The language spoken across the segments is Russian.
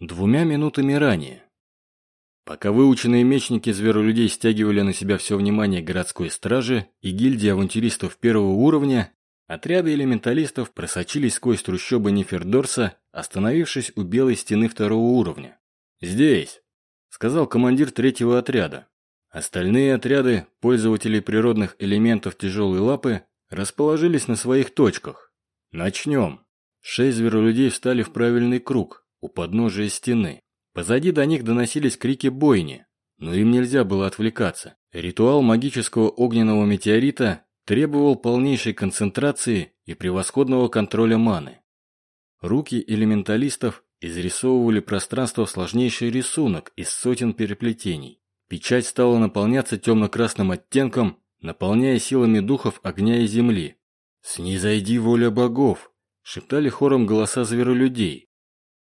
двумя минутами ранее. Пока выученные мечники зверолюдей стягивали на себя все внимание городской стражи и гильдии авантюристов первого уровня, отряды элементалистов просочились сквозь трущобы Нефердорса, остановившись у белой стены второго уровня. «Здесь», — сказал командир третьего отряда. Остальные отряды, пользователей природных элементов тяжелой лапы, расположились на своих точках. Начнем. Шесть зверолюдей встали в правильный круг, у подножия стены. Позади до них доносились крики бойни, но им нельзя было отвлекаться. Ритуал магического огненного метеорита требовал полнейшей концентрации и превосходного контроля маны. Руки элементалистов изрисовывали пространство в сложнейший рисунок из сотен переплетений. Печать стала наполняться темно-красным оттенком, наполняя силами духов огня и земли. «Снизойди воля богов!» – шептали хором голоса зверолюдей.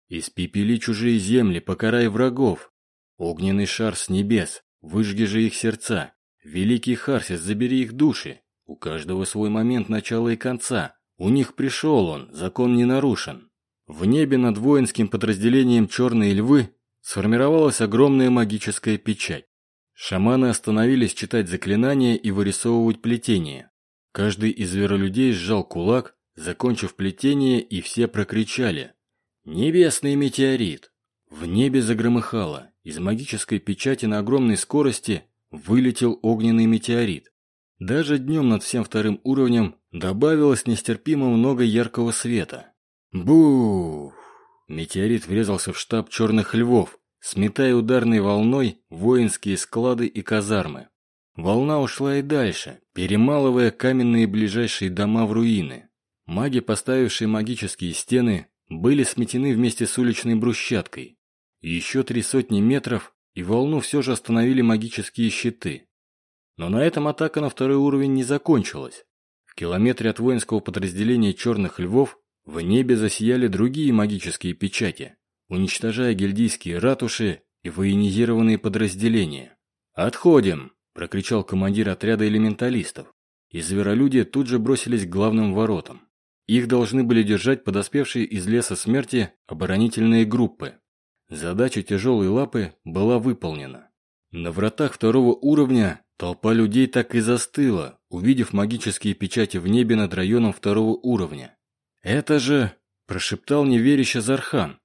Испепели чужие земли, покарай врагов. Огненный шар с небес, выжги же их сердца. Великий Харсис, забери их души. У каждого свой момент начала и конца. У них пришел он, закон не нарушен. В небе над воинским подразделением «Черные львы» сформировалась огромная магическая печать. Шаманы остановились читать заклинания и вырисовывать плетение. Каждый из зверолюдей сжал кулак, закончив плетение, и все прокричали Небесный метеорит. В небе загромыхало. Из магической печати на огромной скорости вылетел огненный метеорит. Даже днем над всем вторым уровнем добавилось нестерпимо много яркого света. Бух! Метеорит врезался в штаб черных львов, сметая ударной волной воинские склады и казармы. Волна ушла и дальше, перемалывая каменные ближайшие дома в руины. Маги, поставившие магические стены, были сметены вместе с уличной брусчаткой. Еще три сотни метров, и волну все же остановили магические щиты. Но на этом атака на второй уровень не закончилась. В километре от воинского подразделения «Черных львов» в небе засияли другие магические печати, уничтожая гильдийские ратуши и военизированные подразделения. «Отходим!» – прокричал командир отряда элементалистов. И зверолюди тут же бросились к главным воротам. Их должны были держать подоспевшие из леса смерти оборонительные группы. Задача тяжелой лапы была выполнена. На вратах второго уровня толпа людей так и застыла, увидев магические печати в небе над районом второго уровня. «Это же...» – прошептал неверяще Зархан.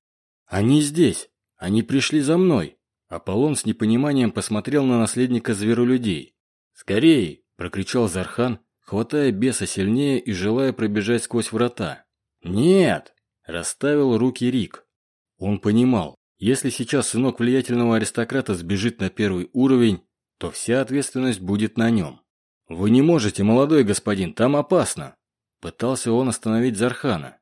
«Они здесь! Они пришли за мной!» Аполлон с непониманием посмотрел на наследника зверолюдей. «Скорей!» – прокричал Зархан, хватая беса сильнее и желая пробежать сквозь врата. «Нет!» – расставил руки Рик. Он понимал, если сейчас сынок влиятельного аристократа сбежит на первый уровень, то вся ответственность будет на нем. «Вы не можете, молодой господин, там опасно!» Пытался он остановить Зархана.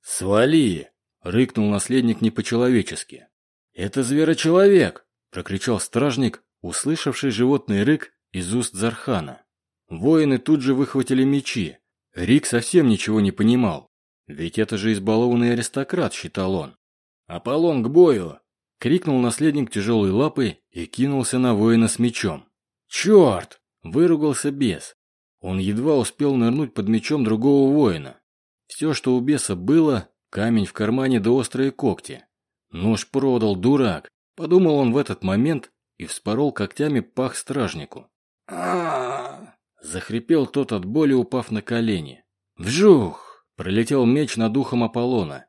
«Свали!» – рыкнул наследник не по-человечески. «Это зверочеловек!» – прокричал стражник, услышавший животный рык из уст Зархана. Воины тут же выхватили мечи. Рик совсем ничего не понимал. Ведь это же избалованный аристократ, считал он. «Аполлон к бою!» — крикнул наследник тяжелой лапы и кинулся на воина с мечом. «Черт!» — выругался бес. Он едва успел нырнуть под мечом другого воина. Все, что у беса было, камень в кармане да острые когти. Нож продал, дурак, подумал он в этот момент и вспорол когтями пах стражнику. а Захрипел тот от боли, упав на колени. «Вжух!» – пролетел меч над ухом Аполлона.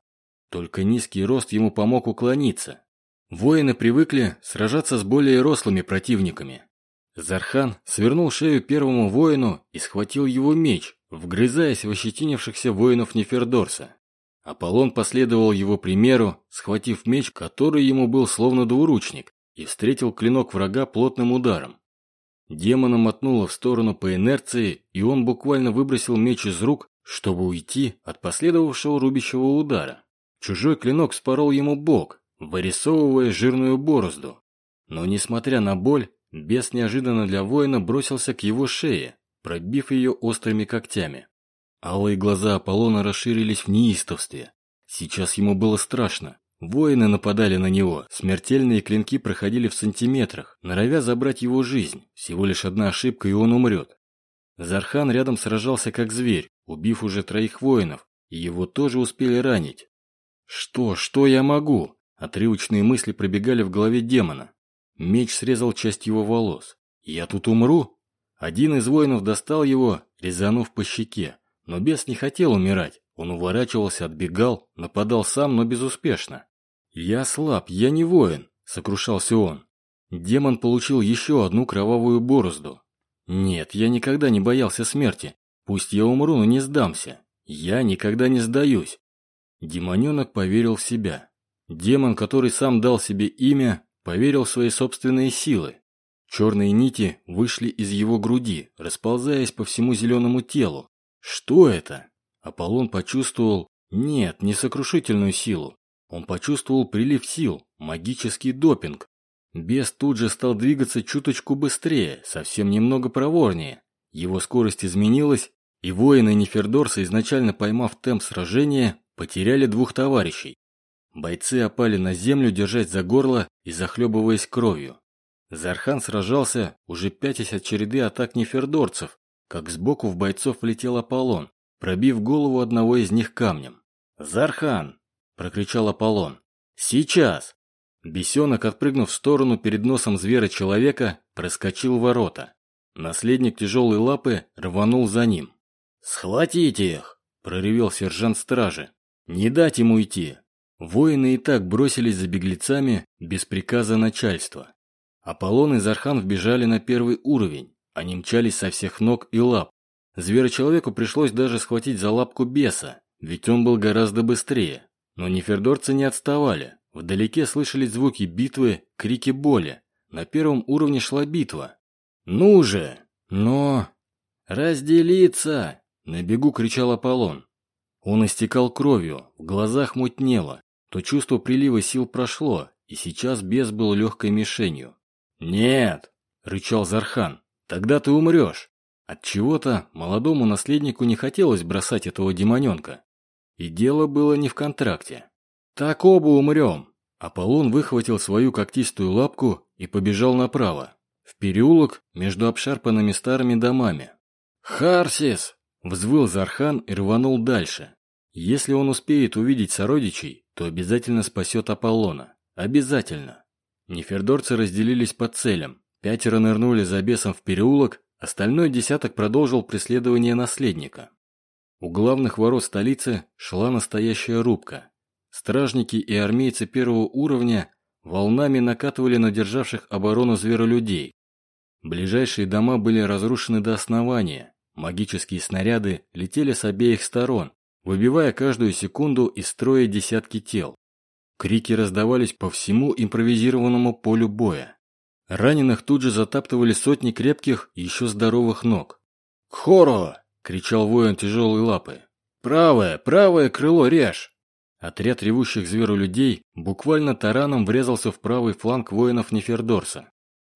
Только низкий рост ему помог уклониться. Воины привыкли сражаться с более рослыми противниками. Зархан свернул шею первому воину и схватил его меч, вгрызаясь в ощетинившихся воинов Нефердорса. Аполлон последовал его примеру, схватив меч, который ему был словно двуручник, и встретил клинок врага плотным ударом. Демона мотнуло в сторону по инерции, и он буквально выбросил меч из рук, чтобы уйти от последовавшего рубящего удара. Чужой клинок спорол ему бок, вырисовывая жирную борозду. Но, несмотря на боль, бес неожиданно для воина бросился к его шее, пробив ее острыми когтями. Алые глаза Аполлона расширились в неистовстве. Сейчас ему было страшно. Воины нападали на него, смертельные клинки проходили в сантиметрах, норовя забрать его жизнь. Всего лишь одна ошибка, и он умрет. Зархан рядом сражался как зверь, убив уже троих воинов, и его тоже успели ранить. «Что, что я могу?» Отрывочные мысли пробегали в голове демона. Меч срезал часть его волос. «Я тут умру?» Один из воинов достал его, резанув по щеке. Но бес не хотел умирать. Он уворачивался, отбегал, нападал сам, но безуспешно. «Я слаб, я не воин», — сокрушался он. Демон получил еще одну кровавую борозду. «Нет, я никогда не боялся смерти. Пусть я умру, но не сдамся. Я никогда не сдаюсь». Демоненок поверил в себя. Демон, который сам дал себе имя, поверил в свои собственные силы. Черные нити вышли из его груди, расползаясь по всему зеленому телу. Что это? Аполлон почувствовал... Нет, не сокрушительную силу. Он почувствовал прилив сил, магический допинг. Бес тут же стал двигаться чуточку быстрее, совсем немного проворнее. Его скорость изменилась, и воины Нефердорса, изначально поймав темп сражения, потеряли двух товарищей. Бойцы опали на землю, держать за горло и захлебываясь кровью. Зархан сражался, уже пятясь от череды атак нефердорцев, как сбоку в бойцов влетел Аполлон, пробив голову одного из них камнем. «Зархан!» – прокричал Аполлон. «Сейчас!» Бесенок, отпрыгнув в сторону перед носом зверя-человека, проскочил ворота. Наследник тяжелой лапы рванул за ним. «Схватите их!» – проревел сержант стражи. «Не дать ему идти!» Воины и так бросились за беглецами без приказа начальства. Аполлон и Зархан вбежали на первый уровень. Они мчались со всех ног и лап. Зверочеловеку пришлось даже схватить за лапку беса, ведь он был гораздо быстрее. Но нефердорцы не отставали. Вдалеке слышались звуки битвы, крики боли. На первом уровне шла битва. «Ну же! Но...» «Разделиться!» – на бегу кричал Аполлон. Он истекал кровью, в глазах мутнело то чувство прилива сил прошло, и сейчас бес был легкой мишенью. «Нет!» – рычал Зархан. «Тогда ты умрешь!» От чего то молодому наследнику не хотелось бросать этого демоненка. И дело было не в контракте. «Так оба умрем!» Аполлон выхватил свою когтистую лапку и побежал направо, в переулок между обшарпанными старыми домами. «Харсис!» – взвыл Зархан и рванул дальше. Если он успеет увидеть сородичей, то обязательно спасет Аполлона. Обязательно. Нефердорцы разделились по целям. Пятеро нырнули за бесом в переулок, остальной десяток продолжил преследование наследника. У главных ворот столицы шла настоящая рубка. Стражники и армейцы первого уровня волнами накатывали на державших оборону зверолюдей. Ближайшие дома были разрушены до основания. Магические снаряды летели с обеих сторон, выбивая каждую секунду из строя десятки тел. Крики раздавались по всему импровизированному полю боя. Раненых тут же затаптывали сотни крепких, еще здоровых ног. «Хоро!» – кричал воин тяжелой лапы. «Правое, правое крыло режь!» Отряд ревущих зверу людей буквально тараном врезался в правый фланг воинов Нефердорса.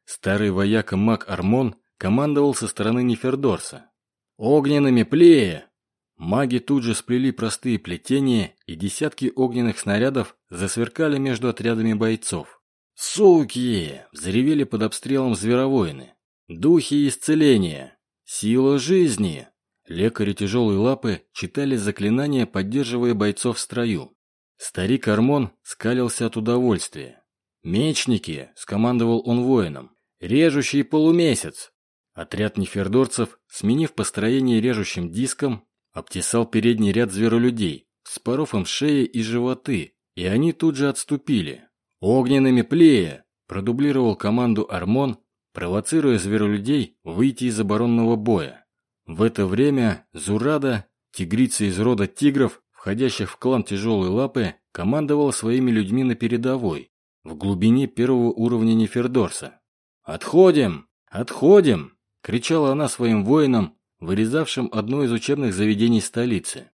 Старый вояка маг Армон командовал со стороны Нефердорса. «Огненными плея!» Маги тут же сплели простые плетения, и десятки огненных снарядов засверкали между отрядами бойцов. «Суки!» – взревели под обстрелом зверовоины. «Духи исцеления! Сила жизни!» Лекари тяжелой лапы читали заклинания, поддерживая бойцов в строю. Старик Армон скалился от удовольствия. «Мечники!» – скомандовал он воинам. «Режущий полумесяц!» Отряд нефердорцев, сменив построение режущим диском, обтесал передний ряд зверолюдей, споров им шеи и животы, и они тут же отступили. «Огненными плея!» – продублировал команду Армон, провоцируя зверолюдей выйти из оборонного боя. В это время Зурада, тигрица из рода тигров, входящих в клан тяжелой лапы, командовала своими людьми на передовой, в глубине первого уровня Нефердорса. «Отходим! Отходим!» – кричала она своим воинам, вырезавшим одно из учебных заведений столицы.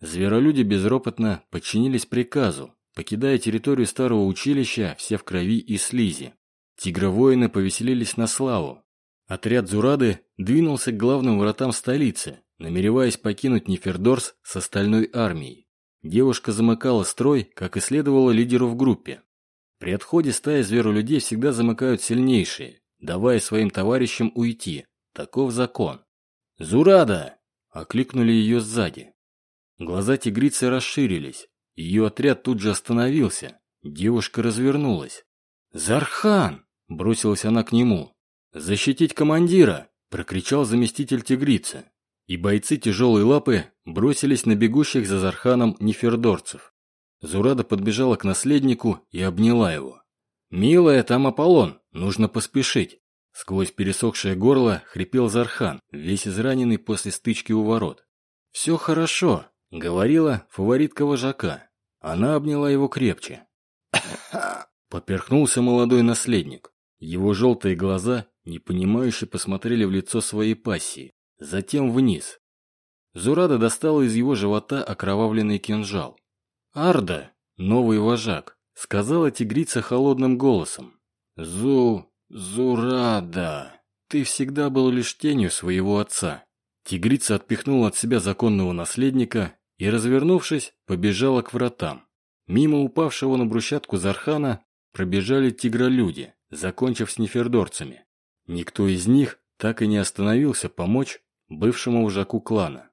Зверолюди безропотно подчинились приказу, покидая территорию старого училища все в крови и слизи. Тигровоины повеселились на славу. Отряд Зурады двинулся к главным вратам столицы, намереваясь покинуть Нефердорс с остальной армией. Девушка замыкала строй, как и следовало лидеру в группе. При отходе стаи зверолюдей всегда замыкают сильнейшие, давая своим товарищам уйти. Таков закон. «Зурада!» – окликнули ее сзади. Глаза тигрицы расширились. Ее отряд тут же остановился. Девушка развернулась. «Зархан!» – бросилась она к нему. «Защитить командира!» – прокричал заместитель тигрицы. И бойцы тяжелой лапы бросились на бегущих за Зарханом нефердорцев. Зурада подбежала к наследнику и обняла его. «Милая, там Аполлон, нужно поспешить!» Сквозь пересохшее горло хрипел Зархан, весь израненный после стычки у ворот. «Все хорошо», — говорила фаворитка вожака. Она обняла его крепче. Поперхнулся молодой наследник. Его желтые глаза непонимающе посмотрели в лицо своей пассии, затем вниз. Зурада достала из его живота окровавленный кинжал. «Арда, новый вожак», — сказала тигрица холодным голосом. «Зу... Зурада, ты всегда был лишь тенью своего отца». Тигрица отпихнула от себя законного наследника и, развернувшись, побежала к вратам. Мимо упавшего на брусчатку Зархана пробежали тигролюди, закончив с нефердорцами. Никто из них так и не остановился помочь бывшему вожаку клана.